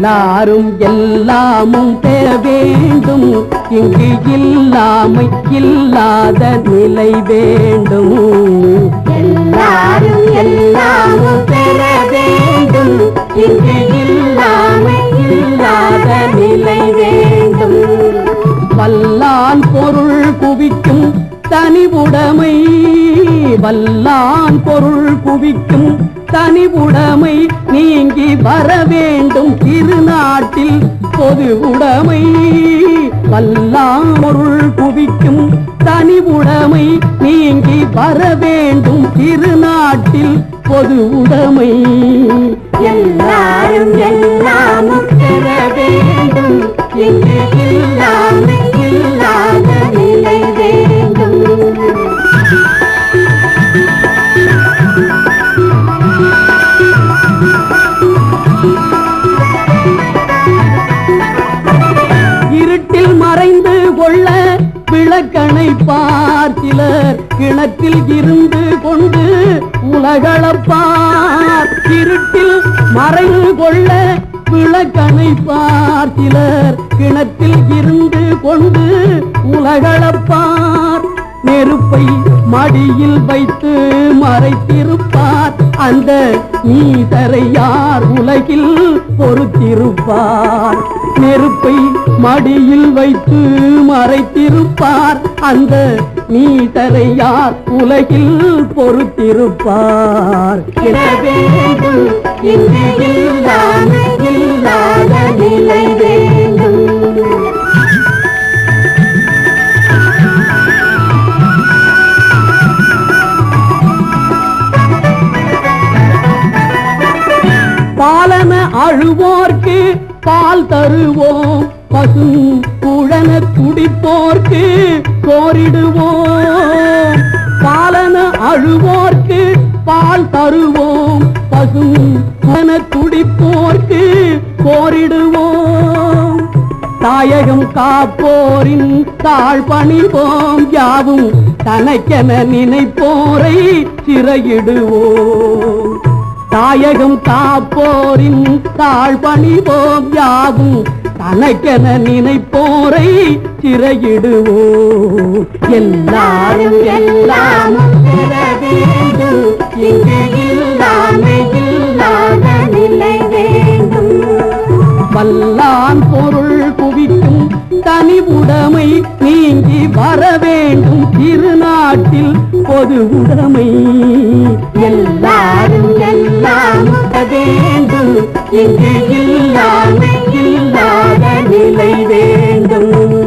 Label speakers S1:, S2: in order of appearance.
S1: எல்லாரும் எல்லாமும் பெற வேண்டும். இங்கு இல்லாமை இல்லாத நிலை வேண்டும்.
S2: எல்லாரும் எல்லாமும் பெற வேண்டும். இங்கு இல்லாமை இல்லாத நிலை வேண்டும்.
S1: வல்லான் பொருள் குவிக்கும் தனிவுடைமை வல்லான் பொருள் குவிக்கும் தனிவுடைமை வர வேண்டும் திருநாட்டில் பொது உடைமை. வல்லான் பொருள் குவிக்கும் உடைமை. நீங்கி வர வேண்டும் திருநாட்டில் பொது உடைமை.
S2: எல்லாரும் எல்லாமும் பெற வேண்டும்.
S1: விளக்கணை பார்த்திலர். சிலர் இருந்து கொண்டு உலகளப்பார் இருட்டில் மறைந்து கொள்ள விளக்கணை பார்த்திலர். சிலர் இருந்து கொண்டு உலகளப்பார் நெருப்பை மடியில் வைத்து மறைத்திருப்பார். அந்த நீதரை யார் உலகில் பொறுத்திருப்பார்? நெருப்பை மடியில் வைத்து மறைத்திருப்பார். அந்த மீட்டரையார் உலகில் பொறுத்திருப்பார்?
S2: இல்லாத நிலை வேண்டும்.
S1: பாலன அழுவோர்க்கு பால் தருவோம். பசு குழன குடிப்போர்க்கு கோரிடுவோம். பாலன அழுவோர்க்கு பால் தருவோம். பசு குழன குடிப்போர்க்கு கோரிடுவோம். தாயகம் காப்போரின் தாழ் பணிவோம். யாவும் தனக்கென நினைப்போரை சிறையிடுவோம். தாயகம் காப்போரின் தாழ் பணிவோம் யாவும் தனக்கென நினைப்போரை சிறையிடுவோம் எல்லாரும்
S2: எல்லாமும் இங்கு
S1: பொருள் குவிக்கும் தனி உடைமை நீங்கி வர வேண்டும். திருநாட்டில் பொது உடைமை
S2: எல்லாரும் எல்லாம் வேண்டும். இங்கு இல்லாமல் இல்லாத நிலை வேண்டும்